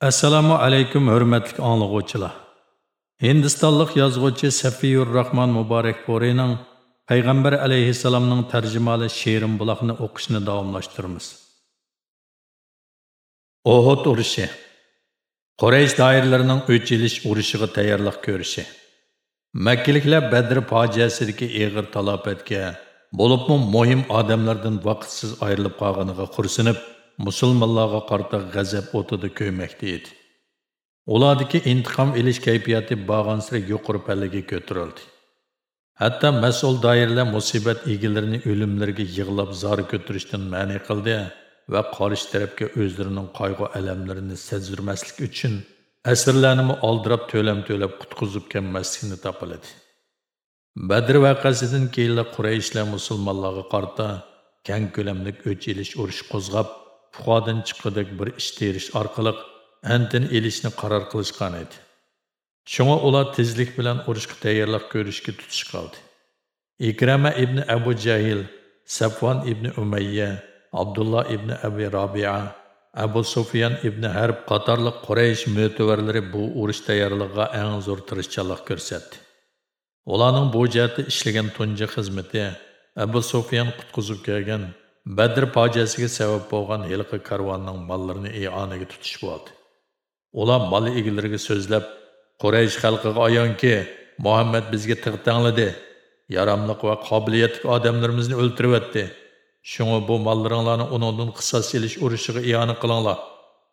Assalomu alaykum hurmatli anglovchilar Hindistonlik yozuvchi Safiyur Rahman Muborak Porining Payg'ambar alayhissalomning tarjimali she'rim buloqni o'qishni davomlashtiramiz. Ohud urushi. Quraysh doiralarining o'ch ilish urushiga tayyorlik ko'rishi. Makkaliklar Badr fojiasidagi ig'ir talofatga, bo'libmi muhim odamlardan vaqtsiz ayrilib qolganiga xursinib, musulmonlarga qarta g'azab o'tida ko'ymakda edi. Ulardagi intiqom ilish kayfiyati bog'ansira yuqori pallaga ko'tarildi. Hatto mas'ul doiralar musibat egalarini o'limlarga yig'lab zor ko'tirishdan ma'ni qildi va qolish tarafga o'zlarining qayg'u alamlarini sezdirmaslik uchun asrlarni oldirab to'lam to'lab qutqizib kelmaslikni topiladi. Badr vaqasidan keyin qurayishlar musulmonlarga qarta keng ko'lamli o'ch ilish urush qo'zg'ab puxodan chiqqidek bir ish terish orqali antin elishni qaror qilishgan edi. Shunga ular tezlik bilan urushga tayyorlik ko'rishga tutish qoldi ikrama ibn abu jahil safvon ibn umayya abdulloh ibn abi robia abu sufyan ibn harb qatorliq quraysh mo'tavarlari bu urush tayyorligiga eng zo'r tirishchanlik ko'rsatdi. Ularning bu jihatda ishlagan tunji xizmati abu sufyan qutqizib kelgan Badr fojiasiga sabab bo'lgan hilqi karvonning mollarini ionaga tutish bo'ldi. Ular mol egalariga so'zlab, Quraysh xalqiga ayonki, Muhammad bizga tig'tangladi. Yaramliq va qobiliyatli odamlarimizni o'ltiryapti. Shunga bu mollaringlarni uningdan qisos elish urushiga iona qilinglar.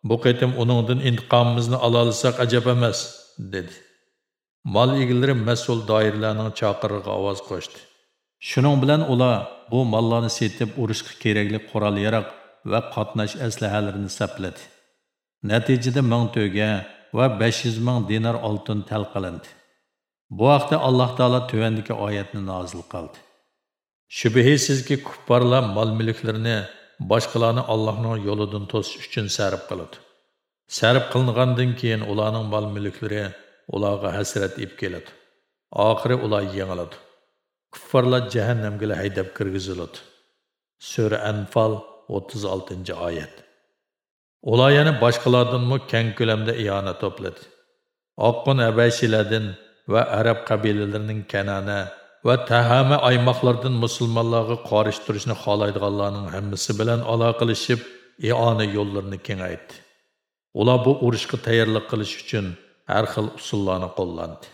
Bu qitim uningdan intiqomimizni ola olsak ajab emas, dedi. Mol egalari mas'ul doiralarning chaqirig'iga ovoz qo'shdi. Шуның белән улар бу малларны сетеп urushga kerakli корал-ярак ва катнаш әсләһәләрен саплады. Нәтиҗәдә 1000 төгә ва 500 ming dinar oltin talqalandi. Bu vaqtda Alloh taolo tuvandagi oyatni nozil qildi. Shubhisizki kuffarlar mol-mulklarini boshqalarni Allohning yo'lidan to'sish uchun sarf qiladi. Sarf qilingandan keyin ularning mol-mulklari ularga hasrat ib keladi. Oxiri ular yengiladi. Kuffarlar jahannamga haydab kirgiziladi. Sura anfal 36 oyat. Ular yana boshqalardanmi keng ko'lamda ihana to'pladi. Oqqun abashilardan va arab qabilalarining kanana va tahama aymoqlardan musulmonlarga qorishtirishni xohlaydiganlarning hammasi bilan aloqalashib iona yo'llarini kengaytdi. Ular bu urushga tayyorlik qilish uchun har xil usullarni qo'llandi.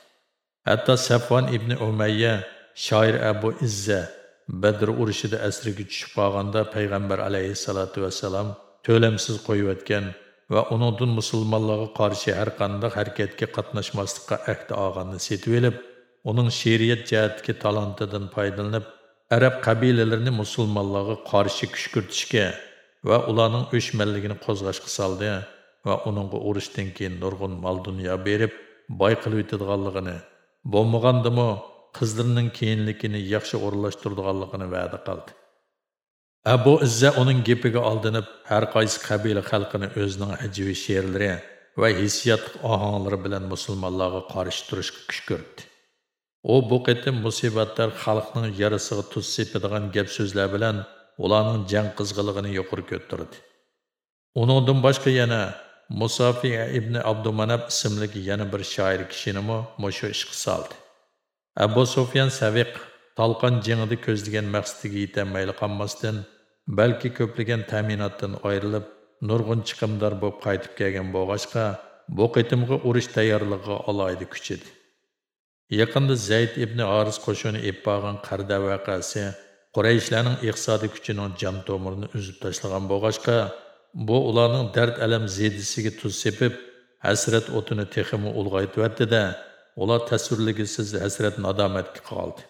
Hatto Safvan ibn umayya shoir abu izza badr urushida asriga tushib qolganda payg'ambar alayhissalotu vassalam to'lamsiz qo'yayotgan va uningdan musulmonlarga qarshi har qanday harakatga qatnashmaslikqa ahd olganini setib olib uning she'riyat jihatdagi talantidan foydalanib arab qabilalarini musulmonlarga qarshi kuchkurtishga va ularning o'chmanligini qo'zg'ashga soldi va uningga urushdan keyin nurg'un mol dunyo berib boy qilib yetadiganligini bo'lmagandimi qizlarining keyinlikini yaxshi o'rinlashtiradiganligini va'da qildi. Abu izza uning gapiga oldinib har qaysi qabila xalqini o'zining ajibi she'rlari va hissiyotli ohonglari bilan musulmonlarga qarshi turishga kuch ko'rdi u bu qitim musibatlar xalqning yarasiga tuz sepadigan gap so'zlar bilan ularning jang qizg'inligini yuqori ko'tardi uningdan boshqa yana musofiya ibn abdumanab ismli yana bir shoir kishinimi mushu ishga soldi. Abu Sufyan Saviq Talqan jengida ko'zlagan maqsadiga yetolmayli qolmasdan, balki ko'plagan ta'minotdan ayrilib, nurg'un chiqimdor bo'lib qaytib kelgan bo'lg'achqa, bu qitimga urush tayyorligiga alohida kuchidi. Yaqinda Zayd ibn Aris qo'shini eppagan qarda vaqasi Qurayshlarning iqtisodiy kuchining jam tomirini uzib tashlagan bo'lg'achqa, bu ularning dard alam zedisiga tuz sepib, hasrat o'tini teximi ulg'aytibdi-da, ular tasvirligisiz hasrat nadomatga qoldi.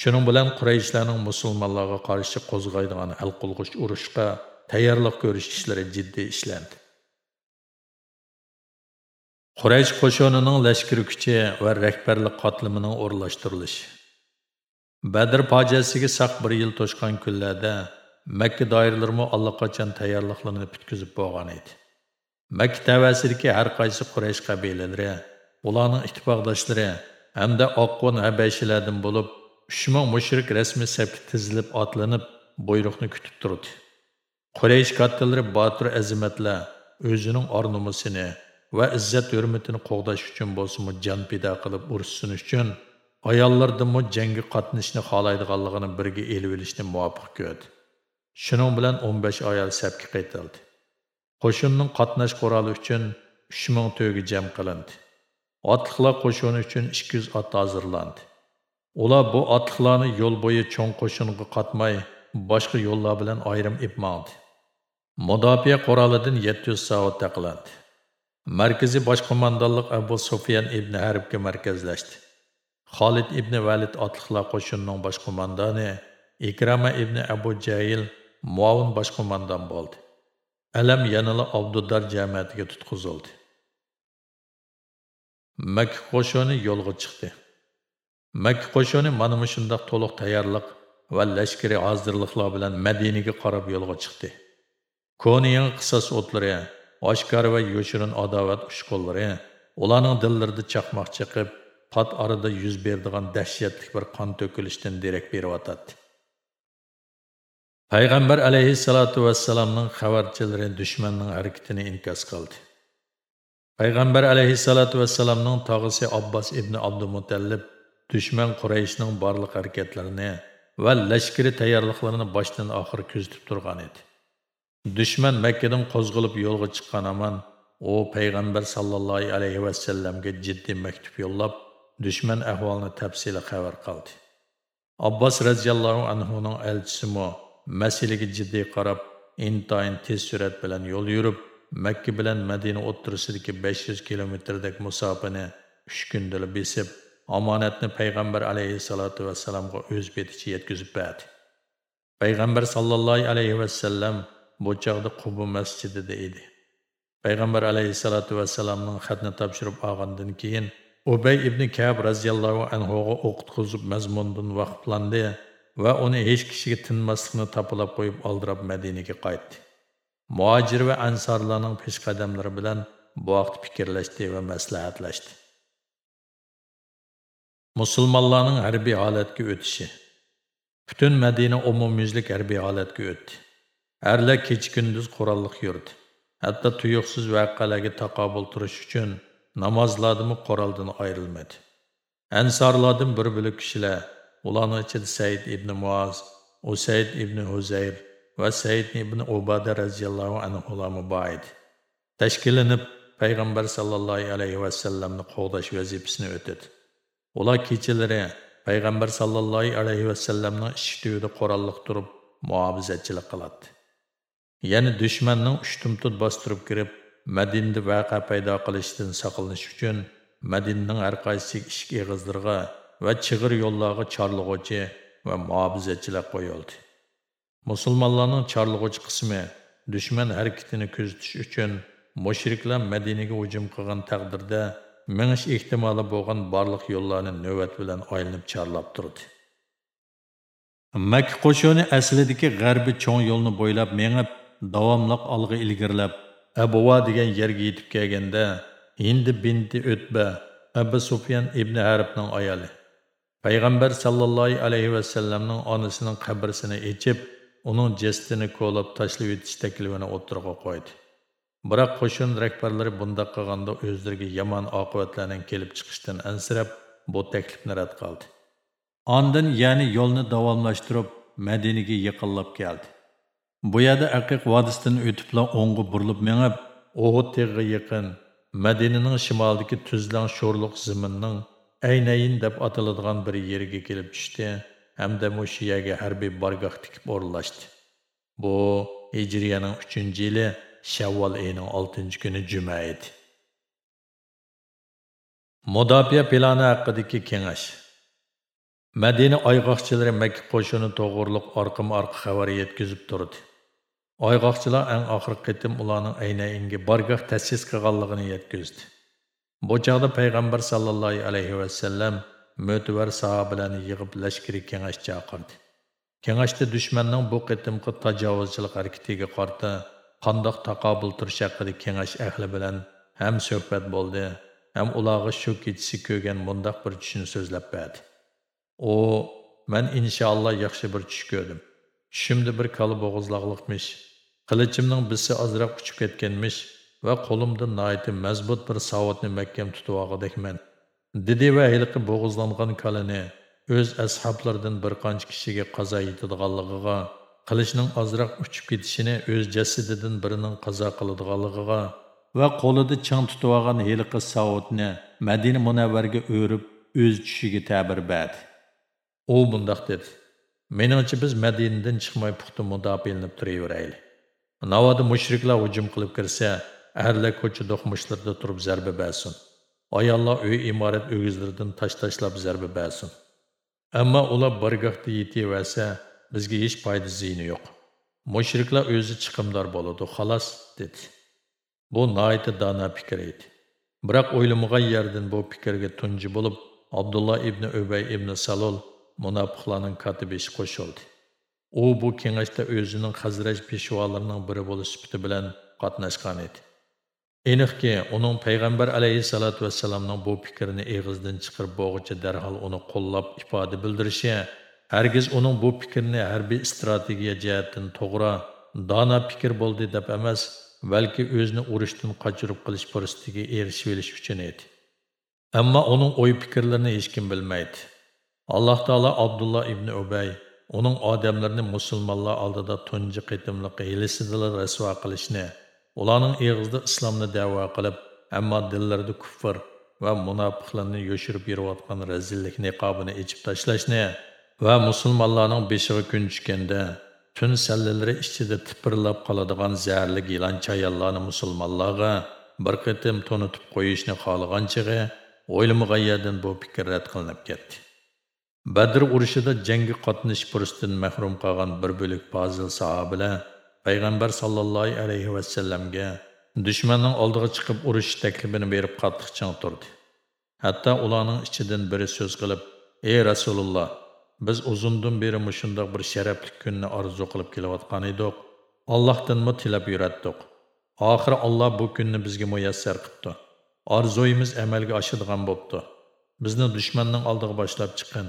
Shuning bilan qurayishlarning musulmonlarga qarshi qo'zg'aydigan hal qilg'uch urushga tayyorlik ko'rish ishlari jiddiy ishlandi. Quraysh qo'shonining lashkar kuchi va rahbarlik qotlimining o'rlashtirilishi badr fojiasiga saq bir yil to'shgan kunlarda makka doiralarimi allaqachon tayyorliqlarni bitkazib bo'lgan edi. Makka tavasidagi har qaysi quraysh qabilalari ularning ittifoqdoshlari hamda oqqon habashilardan bo'lib uch ming mushrik rasmiy safga tizilib otlanib buyruqni kutib turdi. Quraysh kattalari botir azimatlar o'zining ornumusini va izzat hurmatini qo'g'dash uchun bo'lsinmi jon pido qilib urushsin uchun ayollardimi jangga qatnashishni xohlaydiganligini birga elib olishni muvofiq ko'rdi. Shuning bilan 15 ayol safga qaytildi. Qo'shinning qatnash quroli uchun 3000 to'yga jam qilindi. Otliqlar qo'shini uchun 200 ot hozirlandi. Ular bu otliqlarni yo'l bo'yi cho'ng qo'shinga qatmay boshqa yo'llar bilan ayrim ipmadi mudofaa qurolidan 700 soat taqilandi markaziy boshqo'mondonlik abu sufyan ibn harbga markazlashdi. Xolid ibn valid otliqlar qo'shinining boshqo'mondoni ikrama ibn abu jayil muavin boshqo'mondon bo'ldi. Alam yanala abdudar jamiyatiga tutqizildi. Makka qo'shini yo'lga chiqdi. Makka qo'shini mana shundoq to'liq tayyorlik va lashkariy hozirliklar bilan madinaga qarab yo'lga chiqdi. Ko'niyan qisos o'tlari oshkor va yoshirin adovat ushqunlari ularning dillarida chaqmoq chiqib pat orada yuz beradigan dahshatli bir qon to'kilishdan derak beryotadi payg'ambar alayhissalotu vassalamning xabarchilari dushmanning harakatini inkos qildi. Payg'ambar alayhissalotu vassalamning tog'isi abbos ibn abdumutallib dushman qurayishning barliq harakatlarini va lashkari tayyorliqlarini boshdan oxir kuzatib turgan edi. Dushman makkadan qo'zg'alib yo'lga chiqqan aman u payg'ambar sallallohu alayhi vasallamga jiddiy maktub yo'llab dushman ahvolini tafsili xabar qildi. Abbos roziyallohu anhuning elchisimi masalaga jiddiy qarab intayin tez surat bilan yo'l yurib makka bilan madina o'ttirisidagi 500 kilometrdek musofani uch kundala besib omonatni payg'ambar alayhissalotu vassalamga o'z beticha yetkazib berdi. Payg'ambar sallallohu alayhi vasallam bu chog'da qubu masjidida edi. Payg'ambar alayhissalotu vassalamning xatni topshirib olgandan keyin ubay ibn kab roziyallohu anhuga o'qitqizib mazmundan vaqtlandi va uni hech kishiga tinmaslikni topilab qo'yib oldirab madinaga qaytdi. Muhojir va ansorlarning peshqadamlari bilan bu vaqt fikrlashdi va maslahatlashdi musulmonlarning harbiy holatga o'tishi butun madina umumyuzlik harbiy holatga o'tdi arlar kecha-kunduz qurolliq yurdi. Hatto tuyuqsiz vaqalarga taqobul turish uchun namozlardimi quroldan ayrilmadi. Ansorlardan bir bilik kishilar, ularning ichida Said ibn Muaz, Usayd ibn Huzayr va Said ibn Ubada radhiyallohu anhular bor edi. Tashkillanib payg'ambar sallallohu alayhi va sallamni qo'g'dash vazifasini o'tadi. Ular kechalari payg'ambar sallallohu alayhi va sallamning eshituvida qurolliq turib muhofizatchilik qiladi. Ya'ni dushmanning ushtumtut bostirib kirib, Madinada vaqa paydo qilishdan saqlanish uchun Madinaning har qaysi ishik eg'izlarga va chig'ir yo'llarga chorlig'uvchi va muhofizatchilar qo'yildi. Musulmonlarning chorlig'uvchi qismi dushman harakatini kuzatish uchun mushriklar Madinaga hujum qilgan taqdirda mingish ehtimoli bo'lgan barliq yo'llarni navbat bilan aylanib charlab turdi. Makka qo'shini aslidagi g'arbiy cho'ng yo'lni bo'ylab mengib davomliq olg'a ilgirlab abuva degan yerga yetib kelganda hindi binti o'tba abu sufyan ibn harbning ayoli payg'ambar sallallohu alayhi vasallamning onasining qabrisini echib uning jestini ko'lab tashlab etish taklifini o'tirg'a qo'ydi. Biroq qo'shin rahbarlari bundoq qilganda o'zlariga yomon oqibatlarning kelib chiqishidan ansirab bu taklifni rad qildi. Ondin ya'ni yo'lni davomlashtirib madinaga yaqinlab keldi. Bu yerda Aqiq vodisidan o'tibla o'ngga burilib mengib, Uhud teg'iga yaqin Madinaning shimolidagi tuzlang sho'rliq ziminning Aynayin deb ataladigan bir yerga kelib tushdi. Hamda mushu yerga harbiy bargoh tikib o'rnashdi. Bu Hijriyaning 3-yili Shavvol oyining 6-kuni juma edi. Mudofaa plani haqidagi kengash Madina oyg'oqchilari Makka qo'shini to'g'riliq orqama-orqa xabar yetkazib turdi. Oygoqchilar eng oxirgi qitim ularning aynayinga bargoh ta'sis qilganligini yetkazdi. Bu chaqda payg'ambar sallallohu alayhi vasallam mo'tivar sahobalarni yig'ib ləşkiri kengash chaqirdi. Kengashda dushmanning bu qitimqi tajovuzchilik harakatiga qarta qandoq taqobil turish haqida kengash ahli bilan ham suhbat bo'ldi, ham ularga shu kechasi ko'rgan bundoq bir düşünü so'zlab berdi. O, men inshaalloh yaxshi bir tush ko'rdim. Tushimda bir kala bo'g'izliqlikmish. Qilichimning bisi azraq uchib ketganmish. va qo'limda nayti mazbut bir savotni mahkam tutib olgandekman dedi va hiliqi bo'g'izlangan kalini o'z ashablardan bir qancha kishiga qazo yetadiganligiga qilichning ozroq uchib ketishini o'z jasadidan birining qazo qiladiganligiga va qo'lida chang tutib olgan hilqi savotni madina munavvarga o'rib o'z tushiga ta'bir berdi u bundoq dedi meningcha biz madinadan chiqmay puxta mudofaalanib turaverayli navoda mushriklar hujum qilib kirsa erlar ko'cha do'qmushlarda turib zarba bersin ayollar uy imorat o'gizlaridan tosh tashlab zarba bersin ammo ular bargohda yetaversa bizga hech foyda ziyni yo'q mushriklar o'zi chiqimdor bo'ladi xolos dedi bu noiti dona fikr edi biroq o'ylamagan yerdan bu fikrga tunji bo'lib abdulloh ibn ubay ibn salol munofiqlarning katibishi qo'shildi u bu kengashda o'zining hazraj peshvolarining biri bo'lish sifati bilan qatnashgan edi aniqki uning payg'ambar alayhissalotu vassalamning bu fikrini eg'izdan chiqarib bo'g'icha darhol uni qo'llab ifoda bildirishi hargiz uning bu fikrini harbiy strategiya jihatdan to'g'ri dono fikr bo'ldi deb emas balki o'zini urushdan qochirib qilish fursatiga erishib olish uchun edi. Ammo uning o'y fikrlarini hech kim bilmaydi. Alloh taolo abdulloh ibn ubay uning odamlarni musulmonlar oldida tunji qitimliq hilisidilar rasvo qilishni ularning eg'izda islomni da'vo qilib ammo dillarida kufr va munofiqlarni yo'shirib yurayotgan razillik niqobini ichib tashlashni va musulmonlarning beshig'i kun tushganda tun sallalari ichida tipirlab qoladigan zarli yilon chayonlarni musulmonlarga bir qitim to'nitib qo'yishni xohlaganchig'i o'ylamagan yerdan bu fikr rad qilinib ketdi. Badr urushida jangga qatnashish fursatidan mahrum qolgan bir bo'lik fozil sahobalar payg'ambar sollallohu alayhi vasallamga dushmanning oldiga chiqib urush taklifini berib qattiq chang turdi. Hatto ularning ichidan biri so'z qilib ey rasululloh biz uzundan beri mushundoq bir sharafli kunni orzu qilib kelayotgan edik. Allohdanmi tilab yuratdik. Oxiri olloh bu kunni bizga muyassar qilibdi. Orzuyimiz amalga oshadigan bo'pti. Bizni dushmanning oldiga boshlab chiqin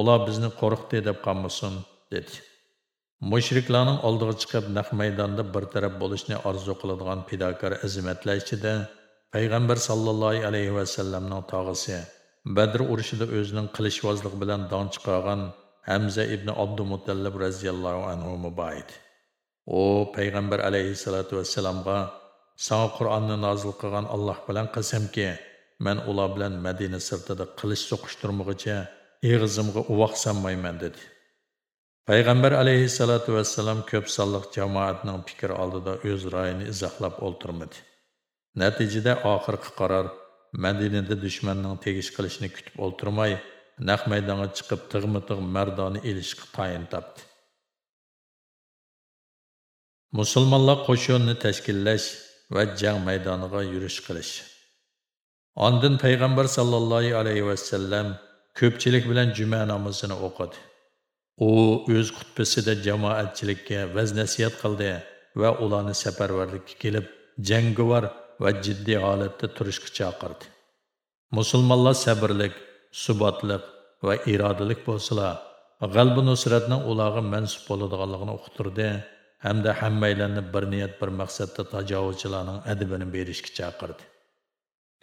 ular bizni qo'rqdi deb qolmasin dedi. Mushriklarning oldiga chiqib naq maydonda bir taraf bo'lishni orzu qiladigan fidokor azimatlar ichida payg'ambar sallallohu alayhi vasallamning tog'isi badr urushida o'zining qilichvozligi bilan don chiqargan hamza ibn abdumutallib radhiyallohu anhu muboid u payg'ambar alayhissalotu vassalamga Sana Qur'onni nozil qilgan Alloh bilan qasamki, men ular bilan Madina sirtida qilish so'qishtirmoqcha eg'izimga uvoq sanmayman dedi. Payg'ambar alayhissalotu vassalam ko'p sonliq jamoatning fikri oldida o'z ra'yini izohlab o'ltirmadi. Natijada oxirgi qaror Madinada dushmanning tegish qilishini kutib o'ltirmay, naq maydonga chiqib tig'mi-tig' mardoni ilishga tayin topdi. Musulmonlar qo'shinni tashkillash va jang maydoniga yurish qilish. Ondan payg'ambar sallallohu alayhi vasallam ko'pchilik bilan juma namozini o'qidi. U o'z xutbasida jamoatchilikka vaz nasihat qildi va ularni safarvarlikka kelib, jangovar va jiddiy holatda turishga chaqirdi. Musulmonlar sabrlik, subatlik va irodalik bo'lsalar, g'albi nusratning ularga mansub bo'ladiganligini uqtirdi hamda hammaylarni bir niyat bir maqsadda tajovuzchilarning adibini berishga chaqirdi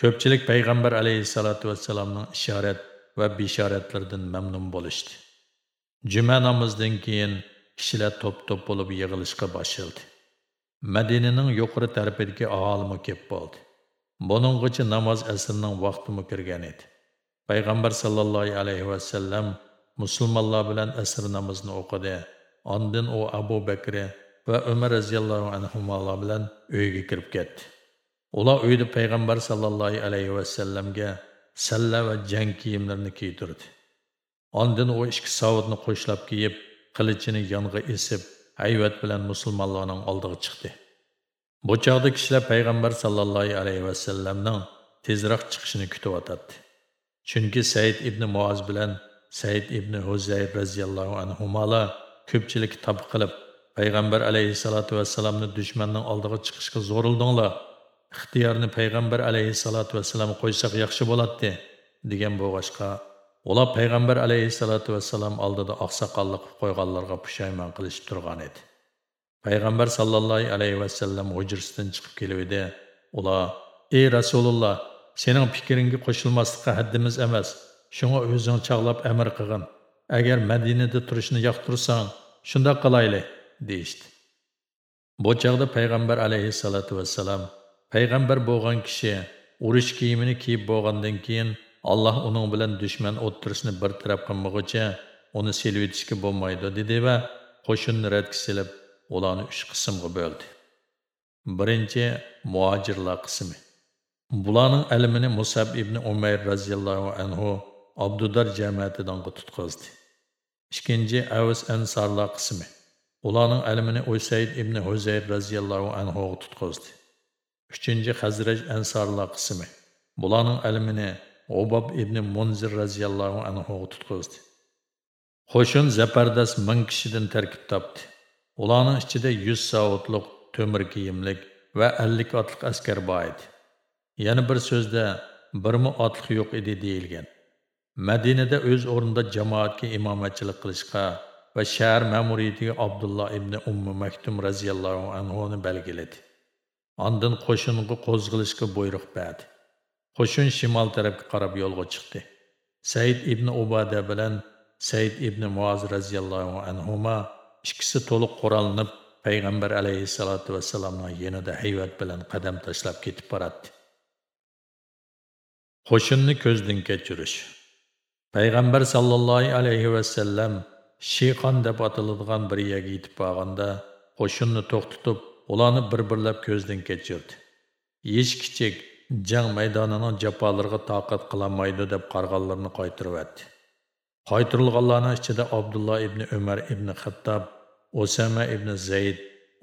ko'pchilik payg'ambar alayhissalotu vassalamning ishorat va bishoratlaridan mamnun bo'lishdi juma namozidan keyin kishilar to'p to'p bo'lib yig'ilishga boshladi madinaning yuqori tarafidagi aholimi ko'p bo'ldi buninggacha namoz asrining vaqtimi kirgan edi payg'ambar sallallohu alayhi va sallam musulmonlar bilan asr namozini o'qidi Ondan u Abu Bakr va Umar radhiyallohu anhular bilan uyga kirib ketdi. Ular uyda payg'ambar sallallohu alayhi va sallamga salla va jang kiyimlarini kiydirdi. Ondan o ikki savodni qo'shlab kiyib, qilichini yonga esib, hayvat bilan musulmonlarning oldiga chiqdi. Bu chaqda kishilar payg'ambar sallallohu alayhi va sallamning tezroq chiqishini kutib o'tadi. Chunki Said ibn Muoz bilan Said ibn Huzayr radhiyallohu anhumalar ko'pchilik tab qilib payg'ambar alayhissalotu vassalamni dushmanning oldiga chiqishga zo'rildinglar ixtiyorni payg'ambar alayhissalotu vassalam qo'ysak yaxshi bo'ladi degan bo'g'ashqa ular payg'ambar alayhissalotu vassalam oldida oqsoqollik qo'yganlarga pushaymon qilishib turgan edi. Payg'ambar sallallohu alayhi vasallam hujrasidan chiqib keluvdi. Ular ey rasululloh sening fikringga qo'shilmaslikqa haddimiz emas. Shunga o'zing chog'lab amr qilgin. Agar madinada turishni yoqtirsang shundoq qilayli deyishdi. Bu chog'da payg'ambar alayhissalotu vassalam payg'ambar bo'lgan kishi urush kiyimini kiyib bo'lgandan keyin alloh uning bilan dushman o'ttirisini bartaraf qilmag'icha uni selvetishga bo'lmaydi dedi va qo'shinni radga silib ularni uch qismga bo'ldi birinchi muhojirlar qismi bularning ilmini musab ibn umayr roziyallohu anhu abdudar jamiyatidan tutqazdi ikkinchi avs ansorlar qismi ularning ilmini usayd ibn huzayr roziyallohu anhu tutqazdi uchinchi hazraj ansorlar qismi bularning ilmini Obob ibn Munzir raziyallohu anhu tutqizdi. Qo'shin zapardas ming kishidan tarkib topdi. Ularning ichida 100 savutliq to'mir kiyimlik va 50 otliq askar bor edi. Yana bir so'zda birmi otliq yo'q edi deyilgan. Madinada o'z o'rnida jamoatga imomatchilik qilishga va shahar ma'muriyatiga Abdullah ibn Ummu Maktum raziyallohu anhu ni belgiladi. Ondan qo'shinga qo'zg'ilishga buyruq berdi. Qo'shin shimol tarafga qarab yo'lga chiqdi. Said ibn Ubada bilan Said ibn Muaz raziyallohu anhuma ikkisi to'liq qurollanib payg'ambar alayhissalotu vassalamning yanida hayvat bilan qadam tashlab ketib boradi. Qo'shinni ko'zdan kechirish. Payg'ambar sallallohu alayhi vasallam Sheyxon deb ataladigan bir yerga yetib borganda qo'shinni to'xtatib, ularni bir-birlab ko'zdan kechirdi. Hech kichik jang maydonining jafolariga toqat qilolmaydi deb qarg'onlarni qaytiryapti qaytirilganlarning ichida abdulloh ibn umar ibn xattob osama ibn zayd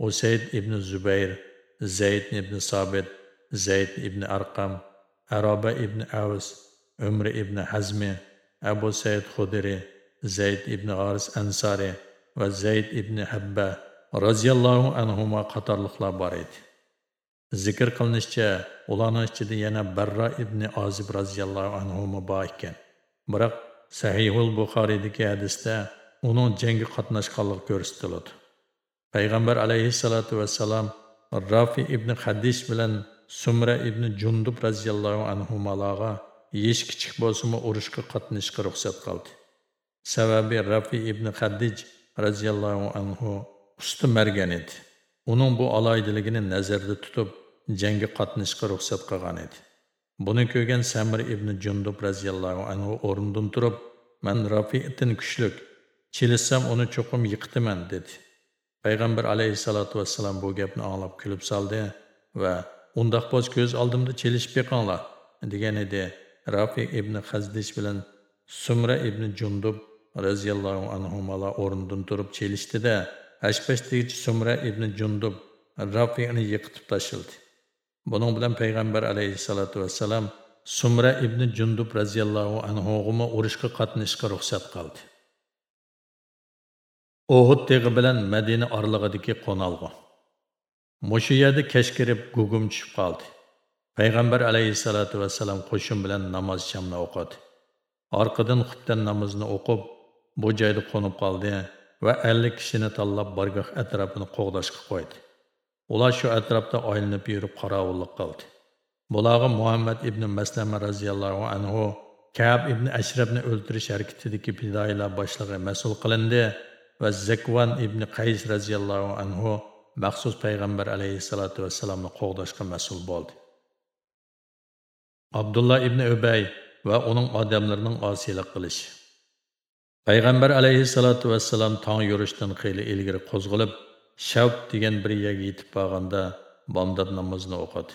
usayd ibn zubayr zayd ibn sobit zayd ibn arqam aroba ibn avs umri ibn hazmi abu said hudiri zayd ibn g'aris ansari va zayd ibn habba roziyallohu anhuma qatorliqlar bor edi. Zikr qilinishicha ularning ichida yana barra ibn ozib roziyallohu anhu bor ekan. Biroq sahihul buxoriydagi hadisda uning jangga qatnashganligi ko'rsatiladi. Payg'ambar alayhissalotu vassalam rafi ibn hadish bilan sumra ibn jundub roziyallohu anhularga hech kichik bo'lsimi urushga qatnashishga ruxsat qildi. Sababi rafi ibn hadij roziyallohu anhu usti margan edi. Uning bu aloydiligini nazarda tutib jangga qatnashishga ruxsat qilgan edi. Buni ko'rgan samir ibn jundub roziyallohu anhu o'rnidan turib man rafiitin kuchlik chilissam uni cho'qim yiqitaman dedi. Payg'ambar alayhissalotu vassalam bu gapni anglab kulib soldi va undoq bo'z ko'z oldimda chelishib yiqinglar degan edi. Rafi ibn hazdish bilan sumra ibn jundub roziyallohu anhumala o'rnidan turib chelishdida hashpashdagi sumra ibn jundub rafini yiqitib tashladi. Bunun bilan payg'ambar alayhissalatu vassalam Sumra ibn Jundub radhiyallohu anhug'uma urushga qatnashishga ruxsat qildi. Uhud teg'i bilan Madina orlig'idagi qo'nalg'i. Mushu yerda kech kirib gugum tushib qoldi. Payg'ambar alayhissalatu vassalam qo'shin bilan namoz shamni o'qidi. Orqadan xutdan namozni o'qib, bu joyda qo'nib qoldi va 50 kishini tanlab bargoh atrofini qo'g'dashga qo'ydi. Ular shu atrofda aylanib yurib qorovullik qildi. Bularga Muhammad ibn Maslama radhiyallohu anhu Ka'b ibn Ashrabni o'ldirish harakatidagi fidoyilar boshlig'i mas'ul qilindi va Zakvan ibn Qays radhiyallohu anhu maxsus payg'ambar alayhissalatu vassalamni qo'g'dashga mas'ul bo'ldi. Abdullah ibn Ubay va uning odamlarining osiylik qilishi. Payg'ambar alayhissalatu vassalam tong yurishdan xeyli ilgari qo'zg'alib shavb degan bir yerga yetib borganda bomdod namozni o'qidi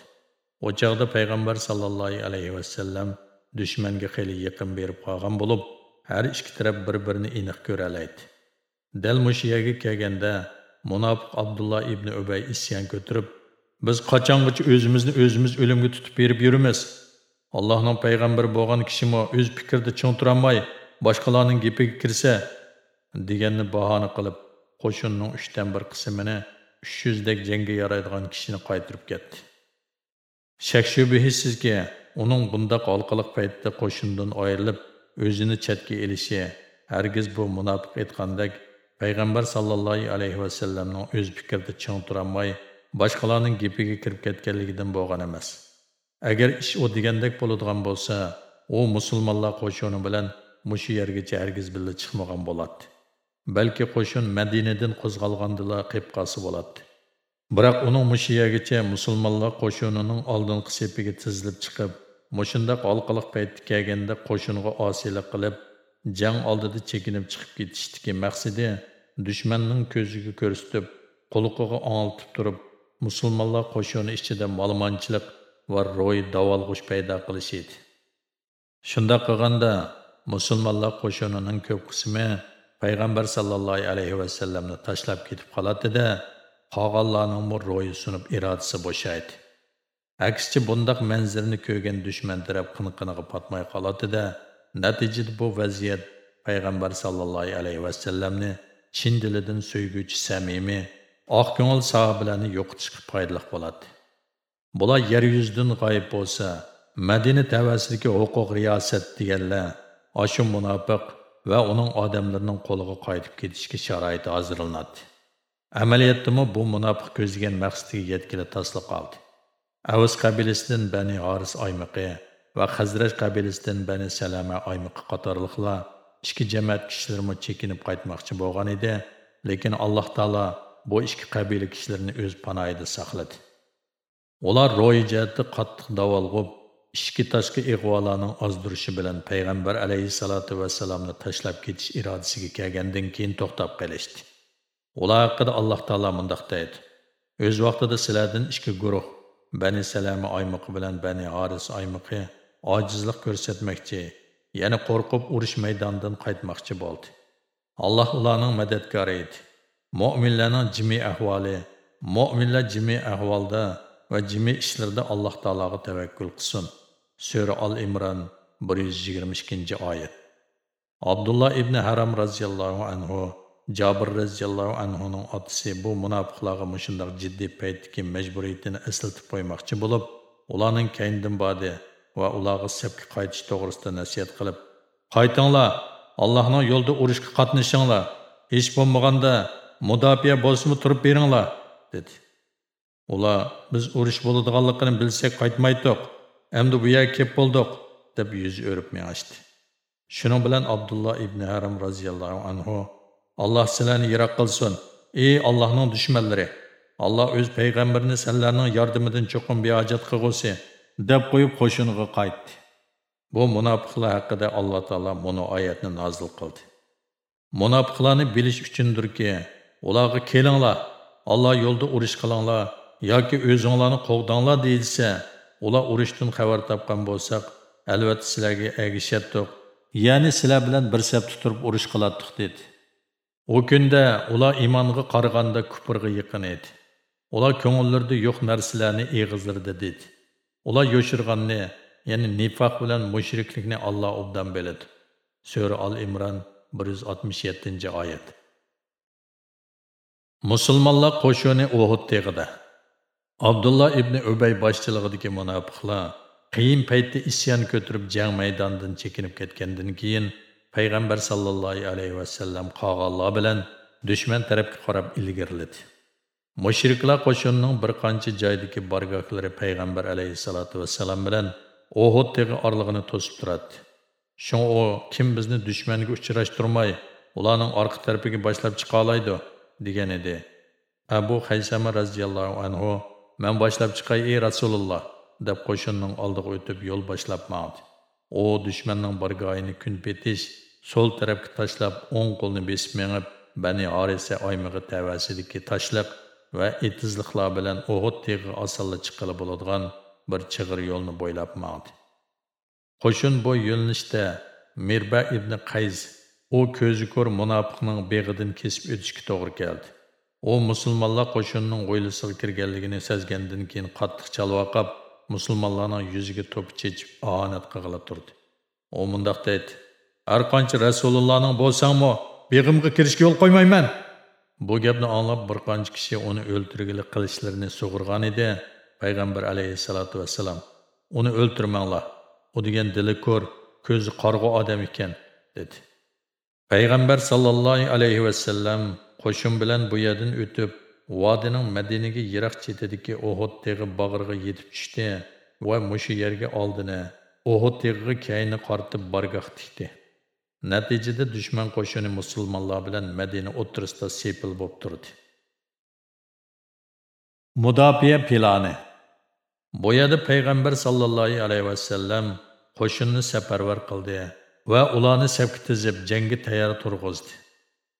o'choqda payg'ambar sallallohu alayhi vasallam dushmanga xeli yaqin berib qolgan bo'lib har ikki taraf bir birini aniq ko'ralaydi dal mush yerga kelganda munofiq abdulloh ibn ubay isyon ko'tirib biz qachongacha o'zimizni o'zimiz o'limga tutib berib yurimiz allohning payg'ambari bo'lgan kishimi o'z fikrida ching turolmay boshqalarning gapiga kirsa deganni bahona qilib qo'shinning uchdan bir qismini uch yuzdak jangga yaraydigan kishini qaytirib ketdi. Shak shubhisizki uning bundaq olqiliq paytda qo'shindan ayrilib o'zini chetga elishi hargiz bu munofiq aytgandek payg'ambar sallallohu alayhi vasallamning o'z fikrida ching turolmay boshqalarning gapiga kirib ketganligidan bo'lgan emas. Agar ish u degandek bo'ladigan bo'lsa u musulmonlar qo'shini bilan mushu yergacha hargiz birga chiqmagan bo'ladi. Balki qo'shin madinadan qo'zg'algandila qilib qolsa bo'ladi. Biroq uning mushu musulmonlar qo'shinining oldingi sepiga tizilib chiqib mushundoq olqiliq paytda kelganda qo'shinga osiylik qilib jang oldida chekinib chiqib ketishdiki maqsadi dushmanning ko'ziga ko'rsatib quliqiga oltib turib musulmonlar qo'shini ichida malmonchilik va ro'y davolg'ush paydo qilish edi. Shundoq qilganda musulmonlar qo'shinining ko'p qismi payg'ambar sallallohu alayhi vasallamni tashlab ketib qoladida qolganlarning ro'yi sunib irodasi bo'shaydi. Aksicha bundoq manzirni ko'rgan dushman taraf qiniqiniga patmay qoladida natijada bu vaziyat payg'ambar sallallohu alayhi vasallamni chin dilidan so'yguvchi samimiy oq ko'ngil sahobalarni yo'qotishga foydali bo'ladi. Bular yer yuzidan g'oyib bo'lsa madina tavasidagi huquq riyosat deganlar ashu munofiq va uning odamlarining qo'liga qaytib ketishga sharoit hozirlanadi amaliyotdami bu munofiq ko'zlagan maqsadiga yetkili tasliq qoldi avuz qabilasidan bani horis oymiqi va hazraj qabilasidan bani salama oymiqi qatorliqlar ikki jamoat kishilarmi chekinib qaytmoqchi bo'lgan edi lekin alloh taolo bu ikki qabila kishilarini o'z panoyida saqladi. Ular ro'yi jihatda qattiq davolg'ib ikki tashqi ig'volarning ozdirishi bilan payg'ambar alayhissalotu vassalomni tashlab ketish irodasiga kelgandan keyin to'xtab qolishdi ular haqida alloh taolo mundoq deydi o'z vaqtida sizlardan ikki guruh bani salama oymiqi bilan bani haris oymiqi ojizlik ko'rsatmoqchi yana qo'rqib urush maydonidan qaytmoqchi bo'ldi alloh ularning madadkori edi mo'minlarning jimi ahvoli mo'minlar jimi ahvolda va jimi ishlarda alloh taologa tavakkul qilsin. Sura al imron 122 oyat. Abdulloh ibn haram roziyallohu anhu jabir roziyallohu anhuning otasi bu munofiqlarga mushundoq jiddiy paytdagi majburiyatini eslatib qo'ymoqchi bo'lib ularning kaynidan bodi va ularga sapga qaytish to'g'risida nasihat qilib qaytinglar allohning yo'lida urushga qatnashinglar. Hech bo'lmaganda mudofaa bo'lsinmi turib beringlar dedi. Ular biz urush bo'ladiganligini bilsak qaytmaydiq. Endi bu yerga kelib bo'ldik deb yuz o'rib mengashdi shuning bilan abdulloh ibn haram roziyallohu anhu alloh sizlarni yiroq qilsin. Ey allohning dushmanlari alloh o'z payg'ambarini sizlarning yordamidan cho'qim behojat qilg'usi deb qo'yib qo'shiniga qaytdi. Bu munofiqlar haqida alloh taolo buni oyatni nozil qildi. Munofiqlarni bilish uchundirki ularga kelinglar alloh yo'lda urush qilinglar yoki o'zinglarni qo'g'danglar deyilsa ular urushdan xabar topgan bo'lsak albatta sizlarga agishatdiq ya'ni sizlar bilan bir safda turib urush qilatdiq dedi. U kunda ular iymonga qaraganda kufrga yaqin edi. Ular ko'ngillarida yo'q narsalarni eg'izlarida dedi. Ular yo'shirganni ya'ni nifoq bilan mushriklikni alloh obdan biladi. Sura al imron 167 oyat. Musulmonlar qo'shini uhud teg'ida abdulloh ibn ubay boshchiligidagi munofiqlar qiyin paytda isyon ko'tarib jang maydonidan chekinib ketgandan keyin payg'ambar sallallohu alayhi vasallam qog'onlar bilan dushman tarafga qarab ilgariladi. Mushriklar qo'shinining bir qancha joydagi bargohlari payg'ambar alayhissalotu vassalam bilan ohud teg'i orlig'ini to'sib turadi. Shun u kim bizni dushmanga uchrashtirmay ularning orqa tarafiga boshlab chiqa oladi degan edi. Abu haysama roziyallohu anhu man boshlab chiqay ey rasululloh deb qo'shinning oldiga o'tib yo'l boshlab mandi u dushmanning bargohini kun petish so'l tarafga tashlab o'ng qo'lni besib mengib bani orisa oymig'i tavasidagi tashliq va etizliqlar bilan o'g'it teg'i osonla chiqqili bo'ladigan bir chig'ir yo'lni bo'ylab mandi qo'shin bu yo'linishda mirba ibn qays u ko'zi ko'r munofiqning beg'idan kesib o'tishga to'g'ri keldi. U musulmonlar qo'shinining o'ylisiga kirganligini sezgandan keyin qattiq chalvoqab musulmonlarning yuziga to'p chechib ohanat qilg'ilib turdi. U mundoq deydi har qancha rasulullohning bo'lsangmi beg'imga kirishga yo'l qo'ymayman. Bu gapni anglab bir qancha kishi uni o'ltirgili qilichlarini sug'urgan edi. Payg'ambar alayhissalotu vassalam uni o'ltirmanglar u degan dili ko'r ko'zi qorg'u odam ekan dedi. Payg'ambar sallallohu alayhi vasallam qo'shin bilan bu yerdan o'tib vodining madinaga yiroq chetidagi ohud teg'i bag'riga yetib tushdi va mushu yerga oldini ohud teg'iga kayni qortib bargoh tikdi. Natijada dushman qo'shini musulmonlar bilan madina o'ttirisida sepil bo'lib turdi. Mudofaa plani. Bu yerda payg'ambar sallallohu alayhi vasallam qo'shinni safarvar qildi va ularni safga tizib jangga tayyor turg'izdi.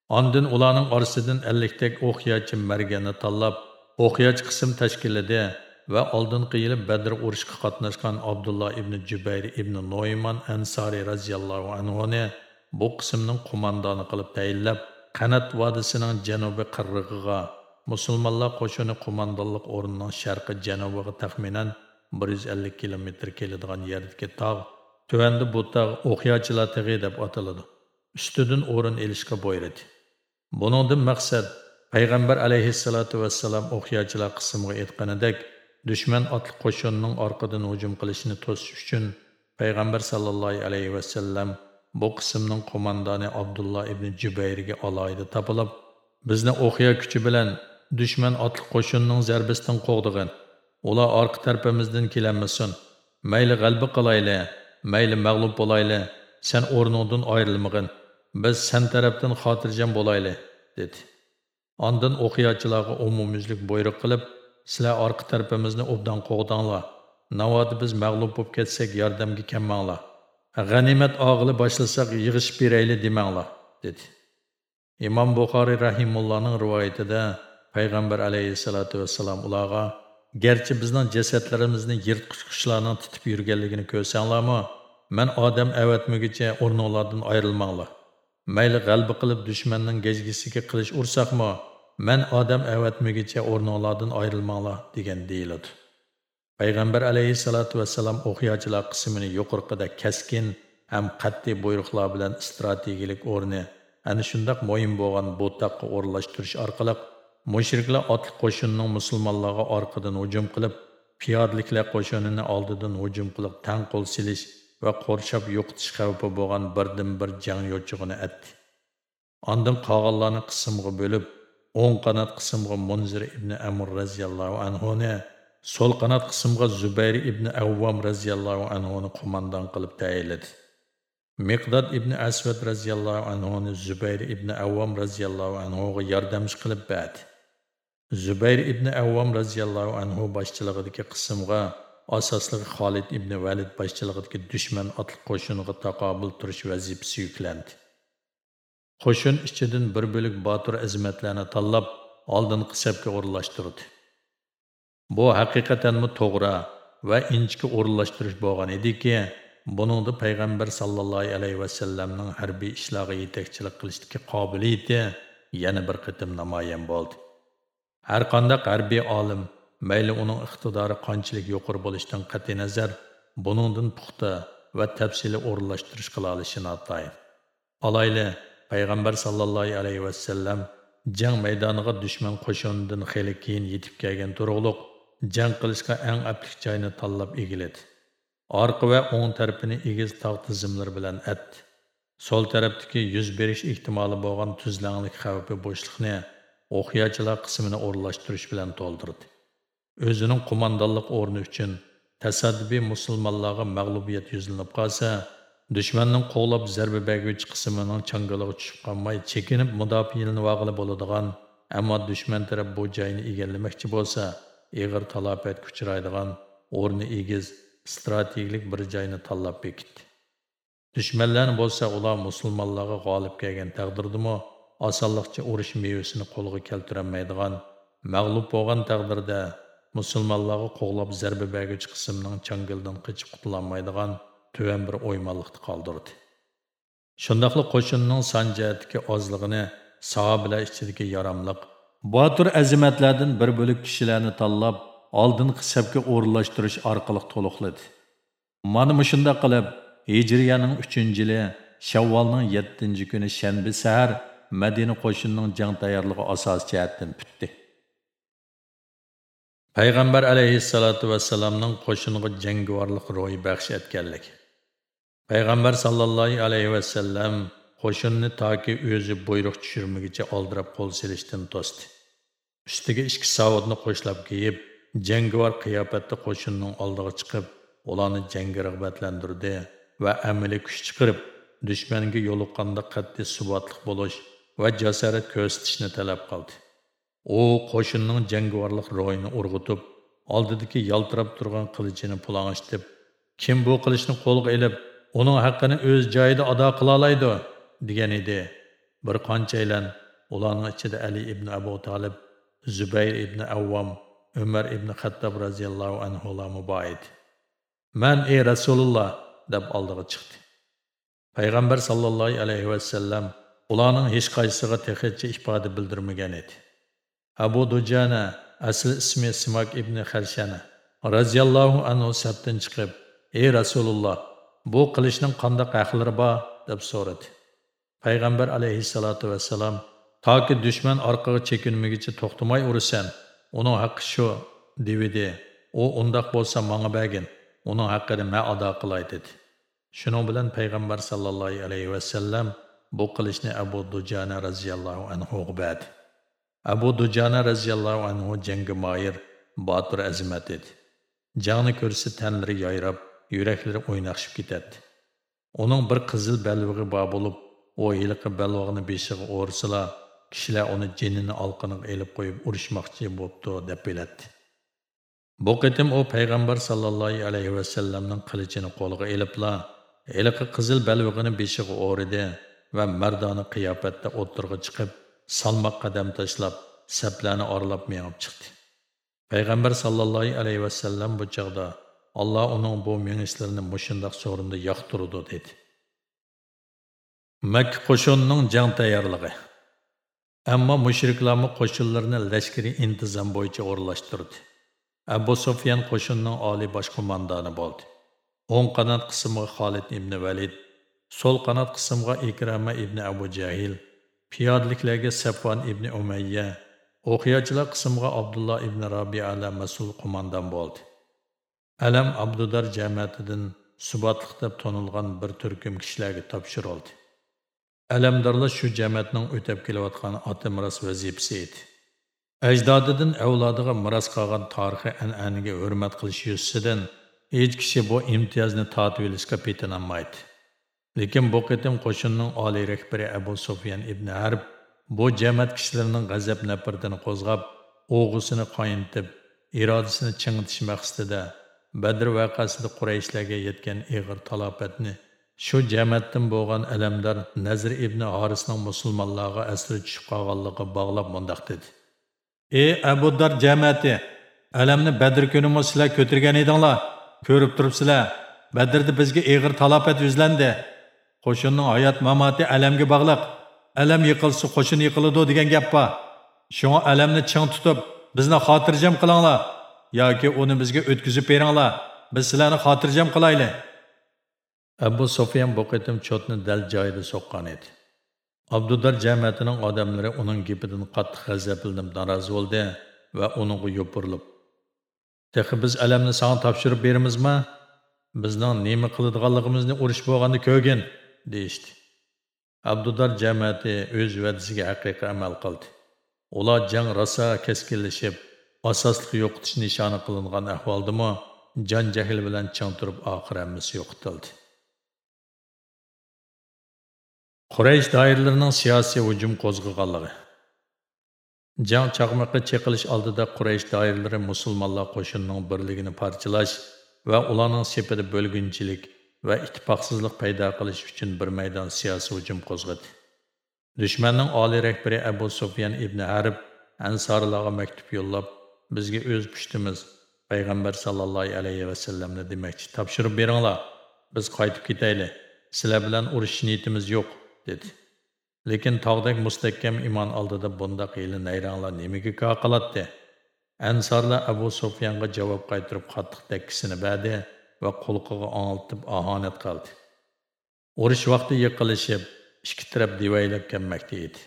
Ondan ularning orasidan 50 tek o'qyachi marganni tanlab, o'qyachi qism tashkilida va oldingi yili Badr urushiga qatnashgan Abdullah ibn Jubayr ibn Noyman Ansari radhiyallohu anhuni bu qismning qo'mondoni qilib tayinlab, Qanat vodisining janubiy qirg'ig'iga musulmonlar qo'shini qo'mondonlik o'rnining sharqi janubiga taxminan 150 kilometr keladigan yerdagi tog' Tuvanda bu tog' o'qyachilar tig'i deb ataladi. Ustidan o'rin elishga buyurdi. Buningdan maqsad payg'ambar alayhissalotu vassalam o'qiyachilar qismiga aytganidek dushman otli qo'shinning orqadan hujum qilishini to'sish uchun payg'ambar sallallohu alayhi vasallam bu qismning qo'mondoni abdulloh ibn jubayrga oloydi topilib bizni o'qiya kuchi bilan dushman otli qo'shinning zarbisidan qo'g'dig'in ular orqa tarafimizdan kelanmasin mayli g'alba qilayli mayli mag'lub bo'layli sen o'rningdan ayrilmag'in. Biz sen tarafdan xotirjam bo'layli dedi. Ondan o'qiyachilarga umumyuzlik buyruq qilib sizlar orqa tarafimizni obdan qo'g'danglar. Navodi biz mag'lub bo'lib ketsak yordamga kelmanglar. G'animat og'ili boshlasak yig'ishib berayli demanglar dedi. Imom buxoriy rahimullohning rivoyatida payg'ambar alayhissalotu vassalam ularga garchi bizning jasadlarimizni yirtqich qushlarning titib yurganligini ko'rsanglarmi? Man odam avatmaguncha o'rninglardan ayrilmanglar. Mayli g'alba qilib dushmanning gajgisiga qilish ursaqmi? Man odam avatmigicha o'rninglardan ayrilmanglar degan deyiladi. Payg'ambar alayhissalotu vassalam o'qiyachilar qismini yuqorqida kaskin ham qat'iy buyruqlar bilan strategiyalik o'rni ana shundoq mo'yin bo'lgan bu taqqa o'rlashtirish orqali mushriklar otli qo'shinning musulmonlarga orqadan hujum qilib piyodaliklar qo'shinini oldidan hujum qilib tan qo'l silish va qo'rshab yo'qitish xavfi bo'lgan birdan bir jang yo'chig'ini atdi Ondan qolganlarni qismga bo'lib o'ng qanot qismga munzir ibn amr roziyallohu anhuni so'l qanot qismga zubayr ibn avvom roziyallohu anhuni qo'mondon qilib tayinladi. Miqdod ibn asvad roziyallohu anhuni zubayr ibn avvom roziyallohu anhuga yordamchi qilib berdi zubayr ibn avvom roziyallohu anhu boshchiligidagi qismga asosli Xolid ibn Valid boshchiligidagi dushman otliq qo'shiniga taqobil turish vazifasi yuklandi. Qo'shin ichidan bir bo'lik botir azmatlarni tanlab, oldingi safga o'rinlashtirdi. Bu haqiqatanmi to'g'ri va inchki o'rinlashtirish bo'lgan ediki, buningda payg'ambar sallallohu alayhi vasallamning harbiy ishlarga yetakchilik qilishdagi qobiliyati yana bir qitim namoyon bo'ldi. Har qanday harbiy olim mayli uning iqtidori qanchalik yuqori bo'lishidan qat'iy nazar buningdan puxta va tafsili o'rinlashtirish qila olishi notayin olayli payg'ambar sallallohu alayhi vasallam jang maydoniga dushman qo'shinidan xeli keyin yetib kelgan turug'liq jang qilishga eng aplik joyni tanlab egiladi. Orqa va o'ng tarafini egiz tog' tizimlari bilan atdi so'l tarafdagi yuz berish ehtimoli bo'lgan tuzlanglik xavfi bo'shliqni o'qiyachilar qismini o'rlashtirish bilan to'ldirdi. O'zining qo'mondonlik o'rni uchun tasaddubiy musulmonlarga mag'lubiyat yuzlanib qolsa dushmanning qo'g'lab zarba berguvchi qismining changalig'i tushib qolmay chekinib mudofiilni vag'ili bo'ladigan ammo dushman taraf bu joyni egallamoqchi bo'lsa ig'ir talofat uchraydigan o'rni egiz strategik bir joyni tanlab bekitdi. Dushmanlarni bo'lsa ular musulmonlarga g'olib kelgan taqdirdimi osonlikcha urush mevasini qo'lga keltirolmaydigan mag'lub bo'lgan taqdirda musulmonlarga qo'g'lab zarba berguvchi qismning changildan qochib qutulolmaydigan tuvan bir o'ymonliqda qoldirdi. Shundoqli qo'shinning son jihatdagi ozlig'ini sahobalar ichidagi yaramliq botir azimatlardan bir bo'lik kishilarni tanlab oldingi safga o'rinlashtirish orqali to'liqladi. Mana mushunda qilib hijriyaning uchinchi yili shavvolning yettinchi kuni shanba sahar madina qo'shinining jang tayyorligi asos jihatdan bitdi. Payg'ambar alayhissalotu vassalamning qo'shiniga jangovarlik ro'yi baxsh etganlik. Payg'ambar sallallohu alayhi vasallam qo'shinni toki o'zi buyruq tushirmagicha oldirab qo'l silishdan to'sdi. Ustiga ichki savodni qo'shlab kiyib jangovar qiyofatda qo'shinning oldiga chiqib ularni jangga rag'batlantirdi va amaliy kuch chiqarib dushmanga yo'liqqanda qat'iy subatliq bo'lish va jasorat ko'rsatishni talab qildi. U qo'shinning jangovarlik ro'yini urg'utib oldidagi yaltirab turgan qilichini pulang'ishtib kim bu qilichni qo'lga ilib uning haqqini o'z joyida ado qila oladi degan edi. Bir qanchaylan ularning ichida ali ibn abu tolib zubayr ibn avvom umar ibn xattob roziyallohu anhular bor edi man ey rasululloh! deb oldiga chiqdi. Payg'ambar sallallohu alayhi vasallam ularning hech qaysisiga tehicha ifoda bildirmagan edi. Abu dujana asl ismi simak ibn Xalshana roziyallohu anhu safdan chiqib ey rasululloh bu qilishning qanday haqlari bor? deb so'radi. Payg'ambar alayhissalotu vassalam toki dushman orqaga chekinmagicha to'xtamay urasan uning haqqi shu devidi. U undoq bo'lsa manga bagin uning haqqini man ado qilay dedi. Shuning bilan payg'ambar sallallohu alayhi vasallam bu qilishni abu dujana roziyallohu anhu berdi Əbu Ducanə rəziyallahu anhu cəngə mayir, batur əzmət idi. Canı körüsü tənləri yayrab, yürekleri oynaşıb gedətdi. Onun bir qızıl bəlvəği bab olub, o ilqi bəlvəğini beşiği orsıla, kişilər onu cinini alqınıq elib qoyub uruşmaqçı bobdu, dəb belədi. Bu qitim o Peyğəmbər sallallahu aleyhi və səlləmnin qılıcını qoluğa elibla, ilqi qızıl bəlvəğini beşiği oridi və mərdanı qiyafətdə oturğı çıxıb, salmoq qadam tashlab saplarni oralab mengib chiqdi. Payg'ambar sallallohu alayhi vasallam bu chog'da alloh uning bu mengishlarini mushundoq so'rinda yoqtirdi dedi. Makka qo'shinining jang tayyorligi. Ammo mushriklarni qo'shinlarini lashkariy intizom bo'yicha o'rinlashtirdi. Abu sufyan qo'shinning oliy bosh qo'mondoni bo'ldi. O'ng qanot qismiga xolid ibn valid so'l qanot qismiga ikrama ibn abu jahil piyodliklarga safvon ibn umayya o'qiyachilar qismiga abdulloh ibn robiala mas'ul qo'mondan bo'ldi. Alam abdudar jamiyatidan subatliq deb tonilgan bir turkum kishilarga topshirildi. Alamdarlar shu jamiyatning o'tab kelayotgan ota miros vazifasi edi. Ajdodidan avlodiga miros qolgan tarixiy an'anaga hurmat qilish yuzasidan hech kishi bu imtiyozni tortib olishga petinolmaydi lekin bu qitim qo'shinning oliy rahbari abu sufyan ibn harb bu jamoat kishilarining g'azab nafratini qo'zg'ab o'g'usini qoyintib, irodasini chingitish maqsadida badr vaqasida Qurayshlarga yetgan ig'ir talofatni shu jamoatdan bo'lgan alamdor Nazr ibn horisning musulmonlarga asri tushib qolganligi bog'lab mundoq dedi. Ey abudor jamoati alamni badr kuni sizlar ko'tirgan edinglar? Ko'rib turibsizlar badrda bizga ig'ir talofat yuzlandi. Qo'shinning hayot mamoti alamga bog'liq. Alam yiqilsa qo'shin yiqiladi degan gap bor. Shunga alamni ching tutib bizni xotirjam qilinglar yoki uni bizga o'tkazib beringlar. Biz sizlarni xotirjam qilaylik. Abu sofiyan bu qitim chotni dal joyida so'qqan edi. Abdudar jamiyatining odamlari uning gapidan qattiq g'azablanib norozi bo'ldi va uningga yopirilib tehi biz alamni sanga topshirib berimizmi? Bizning nima qiladiganligimizni urush bo'lganda ko'rgin, deyishdi. Abdudar jamiyati o'z va'dasiga haqiqiy amal qildi. Ular jang rosa keskinlashib, asosliq yo'qotish nishoni qilingan ahvoldami, jon jahl bilan chang turib oxir hammasi yo'qotildi. Quraysh doiralarining siyosiy hujum qo'zg'aganligi Jang chaqmaqqa chekilish oldida Quraysh doiralari musulmonlar qo'shinining birligini parchalash va ularning sepida bo'lgunchilik va ittifoqsizlik paydo qilish uchun bir maydon siyosiy hujum qo'zg'adi. Dushmanning oliy rahbari Abu Sufyan ibn Harb ansorlarga maktub yo'llab, bizga o'z pushtimiz payg'ambar sallallohu alayhi vasallamni demakchi topshirib beringlar. Biz qaytib ketaylik. Sizlar bilan urush niyatimiz yo'q, dedi. lekin tog'dek mustahkam imon oldida bundaq hiyli nayranglar nimaga ko qiladi ansorlar abu sufyanga javob qaytirib qattiq dakkisini berdi va qo'lqiga oltib ahonat qildi. Urush vaqti yiqilishib ikki taraf divaylab kelmoqda edi.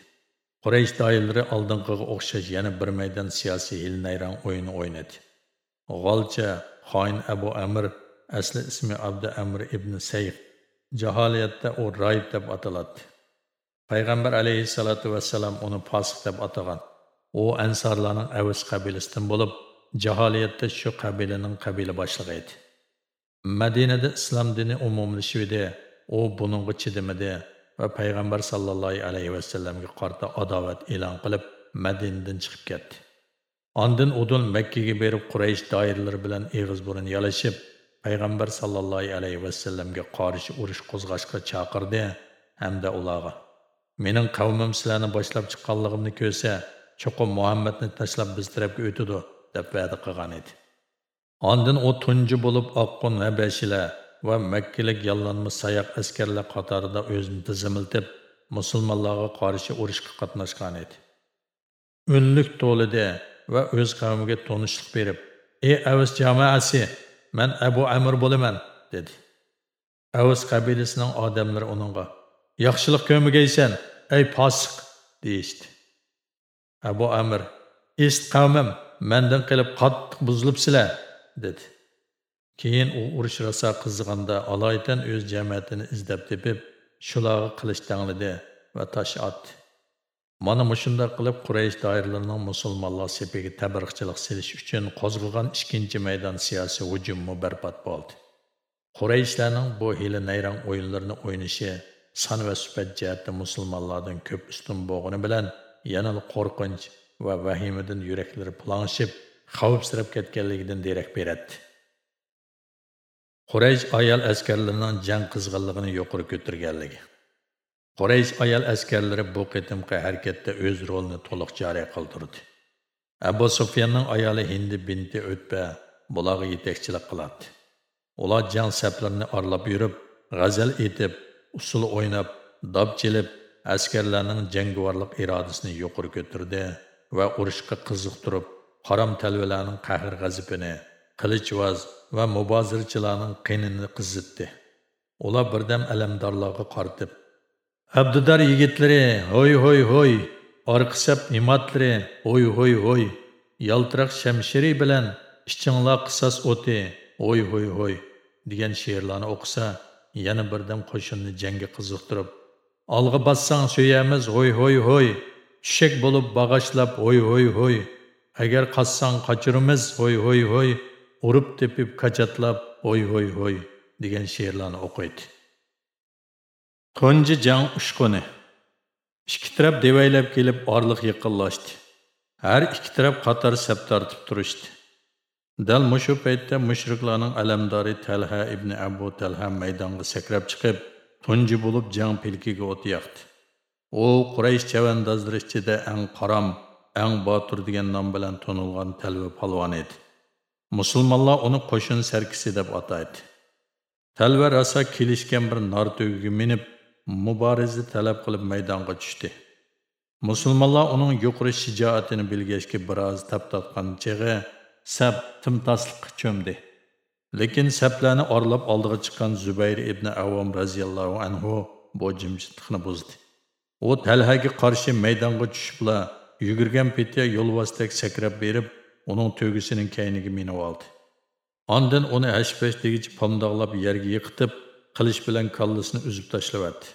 Quraysh doillari oldingiga o'xshash yana bir maydon siyosiy hil nayrang o'yini o'ynadi. G'olcha xoin abu amir asli ismi abdu amir ibn sayf jaholiyatda u royib deb ataladi. Payg'ambar alayhissalotu vassalam uni posiq deb atagan. U ansorlarning avs qabilasidan bo'lib jaholiyatda shu qabilaning qabila boshlig'i edi. Madinada islom dini umumlashuvdi u buningga chidamidi va payg'ambar sallallohu alayhi vasallamga qarta adovat e'lon qilib madinadan chiqib ketdi. Ondan udun Makkaga berib Quraysh doiralari bilan eg'iz burun yalashib, payg'ambar sallallohu alayhi vasallamga qarshi urush qo'zg'ashga chaqirdi hamda ularga mening qavmim sizlarni boshlab chiqqanligimni ko'rsa cho'qim muhammadni tashlab biz tarafga o'tadi deb va'da qilgan edi. Ondan u tunji bo'lib oqqun habashilar va makkalik yollanma sayoq askarlar qatorida o'zini tizimiltib musulmonlarga qarshi urushga qatnashgan edi. O'nlik to'lida va o'z qavmiga tonishlik berib ey avs jamoasi man abu amir bo'laman dedi. Avs qabilasining odamlari uningga yaxshilik ko'magaysan ey posiq deyishdi. Abu amir est qavmim mandan qilib qattiq buzilibsizlar. Dedi keyin u urush rosa qizg'anda aloydan o'z jamiyatini izlab tepib shularga qilish tanglidi va tosh otdi Mana mushunda qilib Quraysh doiralarining musulmonlar sepiga tabriqchilik silish uchun qo'zg'agan ikkinchi maydon siyosiy hujumi barbod bo'ldi. Qurayshlarning bu hili nayrang o'yinlarini o'ynashi san va sifat jihatda musulmonlardan ko'p ustun bo'lgani bilan yana qo'rqinch va vahimadan yuraklari planshib, xavfsirab ketganligidan derak beradi. Quraysh ayol askarlarining jang qizg'inligini yuqori ko'targanligi Quraysh ayol askarlari bu qitimqi harakatda o'z rolini to'liq joriy qildirdi. Abu Sufyanning ayoli Hindi binti O'tba bularga yetakchilik qiladi. Ular jang saplarini orlab yurib, g'azal etib, usul o'ynab, dob chelib, askarlarning jangovarlik irodasini yuqori ko'tardi va urushga qiziqtirib, harom talvalarning qahr g'azibini, qilichvoz va mubozirchilarning qinini qizitdi. Ular birdam alamdorlarga qortib Abdudar yigitlari, hoy hoy hoy, orqisab sap hoy hoy hoy, yaltiroq shamshiri bilan ichinglar qisos o'ti, hoy hoy hoy degan she'rlarni o'qisa, yana birdam qo'shinni jangga qiziqtirib, olg'a bassang so'yamiz, hoy hoy hoy, tushak bo'lib bag'ashlab, hoy hoy hoy, agar qassang qochirimiz, hoy hoy hoy, urib tepib qachatlab, hoy hoy hoy degan she'rlarni o'qiydi. to'nji jang ushquni. Ikki taraf devaylab kelib orliq yaqinlashdi. Har ikki taraf qator sap tortib turishdi. Dal mushu paytda mushriklarning alamdori Talha ibn Abu Talha maydonga sakrab chiqib, tunji bo'lib jang pilkiga o't yoqdi. U Quraysh chavandozlar ichida eng qaram, Әң Батыр деген нам білән тонылған тәлві палуан еді. Мұсылманлар оны қошын сәркісі деп атайды. Тәлві раса келішкен бір нар төгіге мініп, мұбарызды тәләп қылып майданға түшті. Мұсылманлар оның юқыры шижаатыны білгешке біраз таптатқан чығы, сәп тымтаслық чөмді. Lekin səplərini orlab aldığı çıxan Зубайр ibn Avam raziyallahu anhu bu cimcitliqni buzdi. O Təlhəgi qarşı meydanğa düşübla yugurgan petya yo'lvosdek sakrab berib uning to'gisining kayniga minib oldi Ondan uni hashpash degicha pomdoqlab yerga yiqitib, qilich bilan kallasini uzib tashlabdi.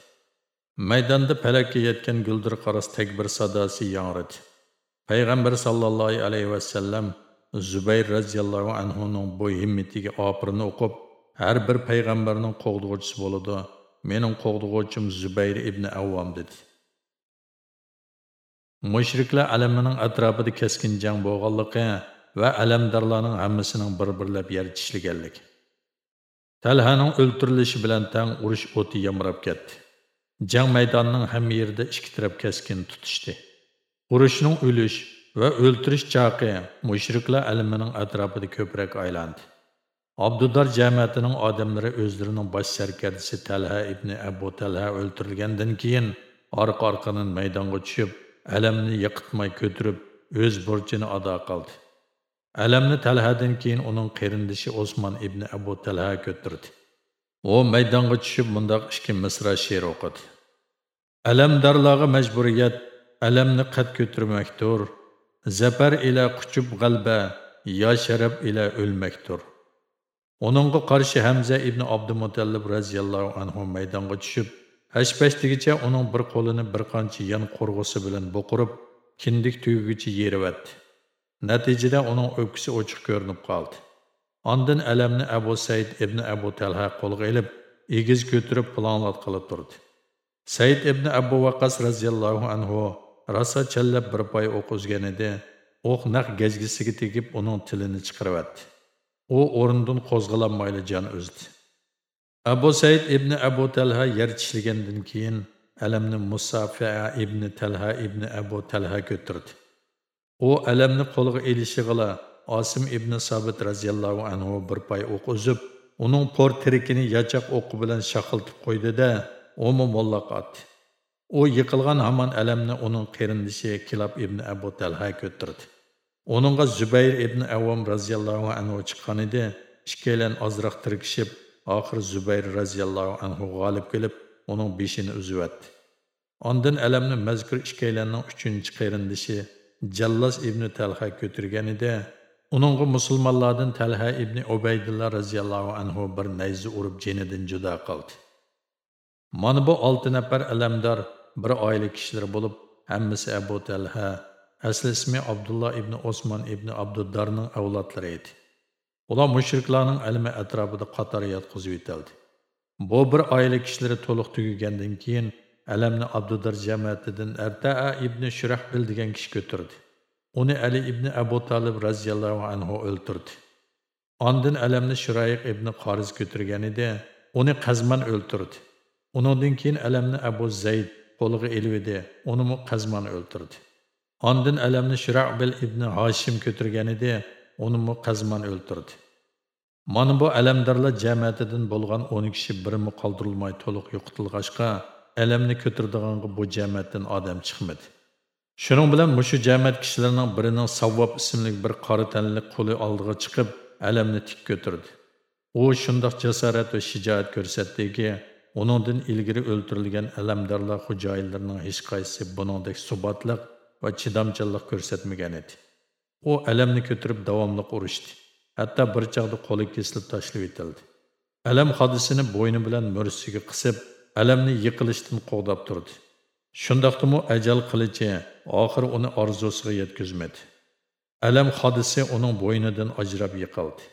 Maydonda palakka yetgan guldir qaras takbir sadosi yangradi. Payg'ambar sallallohu alayhi vasallam Zubayr radhiyallohu anhuning bu himmatiga opirini o'qib, har bir payg'ambarning qo'g'dug'uchisi bo'ladi. Mening qo'g'dug'uchim Zubayr ibn Avvom dedi. Mushriklar aləminin atrofida keskin jang bo'lganligi va aləmdarların hammasining bir-birləb yer tishlaganligi. Talhaning o'ltirilishi bilan tang urush o'ti yamrab ketdi. Jang maydonining hamma yerida ikki taraf keskin tutishdi. Urushning o'lish va o'ltirish chaqi mushriklar alimining atrofida ko'proq aylandi. Abdudar jamiyatining odamlari o'zlarining bosh sarkardasi Talha ibn Abu Talha o'ltirilgandan keyin orqa-orqadan maydonga tushib, alamni yiqitmay ko'tirib, o'z burchini ado qildi. Alamni Talhadan keyin uning qarindishi ибн ibn Abu Talha ko'tirdi. u maydonga tushib mundoq мисра misra she'r o'qidi alamdorlarga majburiyat alamni qad ko'tarmakdir zafar ila quchib g'alba yo sharaf ila o'lmakdir uningga qarshi ибн ibn abdumutallib roziyallohu anhu maydonga tushib hashpashtigacha uning bir qo'lini bir qancha yon qo'rg'usi bilan bo'qirib kindik tugugicha yerivatdi. Natijada uning o'pkisi ochiq ko'rinib qoldi. Ondan alamni Abu Said ibn Abu Talha qo'lga olib, egiz ko'tirib planlat qilib turdi. Said ibn Abu Waqqas radhiyallohu anhu rosa challab bir poy o'q uzgan edi. O'q naq gajgisiga tegib uning tilini chiqaribdi. U o'rnidan qo'zg'alanmayli jon uzdi. Abu Said ibn Abu Talha yer tishlagandan keyin alamni Musafa ibn Talha ibn Abu Talha ko'tirdi U alamni qo'lga ilishig'ila osim ibn sobit roziyallohu anhu bir pay o'q uzib, uning portirikini yachoq o'qi bilan shaqiltib qo'ydida umi mollaq otdi. U yiqilgan hamon alamni uning qarindishi kilob ibn Abu Talha ko'tirdi uningga zubayr ibn avom roziyallohu anhu chiqqan edi. Ikkalan ozroq tirkishib, oxir zubayr roziyallohu anhu g'olib kelib, uning beshini uzivatdi. Ondan alamni mazkur ikkalaning 3-chi qarindishi Jallas ibn Talha ko'tirgan edi. Uningga musulmonlardan Talha ibn Ubaydullah roziyallohu anhu bir nayzi urib jenidan judo qildi. Mana bu 6 nafar alamdor bir oila kishilar bo'lib, hammasi Abu Talha Asli ismi abdulloh ibn osmon ibn Abduddarning avlodlari edi. Ular mushriklarning ilmi atrofida qator yotqizib etildi. Bu bir oila kishilari to'liq tugagandan keyin alamni Abdudar jamoatidan Artaa ibn Shurahbil degan kishi ko'tirdi. Uni Ali ibn Abu Talib raziyallohu anhu o'ldirdi. Ondan alamni Shurayq ibn Qoriz ko'targan edi. Uni Qazman o'ldirdi. Undan keyin alamni Abu Zayd qo'liga elvidi. Uni Qazman o'ldirdi. Ondan alamni Shira'bil ibn Hashim ko'tirgan edi, uni Qazman o'ltirdi. Mana bu alamdarlar jamiyatidan bo'lgan 10 kishi birmi qoldirilmay to'liq yo'qitilg'achqa, alamni ko'tirdiganga bu jamiyatdan odam chiqmadi. Shuning bilan mushu jamiyat kishilarining birining Savvob ismli bir qora tanli quli oldiga chiqib, alamni tik ko'tirdi. U shundoq jasorat va shijoat ko'rsatdiki, uningdan ilgari o'ltirilgan alamdorlar xo'jayinlarining hech qaysi buningdek subatliq va chidamchanlik ko'rsatmagan edi. U alamni ko'tarib davomli urishdi. Hatto bir chaqda qo'li kesilib tashlab etildi. Alam hodisini bo'yni bilan mursiga qisib, alamni yiqilishdan qo'g'dab turdi. Shundaqdimi ajal qilichi oxiri uni orzusiga yetkazmadi. Alam hodisi uning bo'ynidan ajrab yiqildi.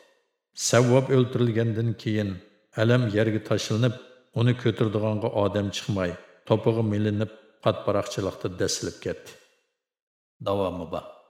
Savvob o'ltirilgandan keyin alam yerga tashlanib, uni ko'tirdiganga odam chiqmay, to'pig'i milinib, qatparaqchilikda dasilib ketdi. davomi bor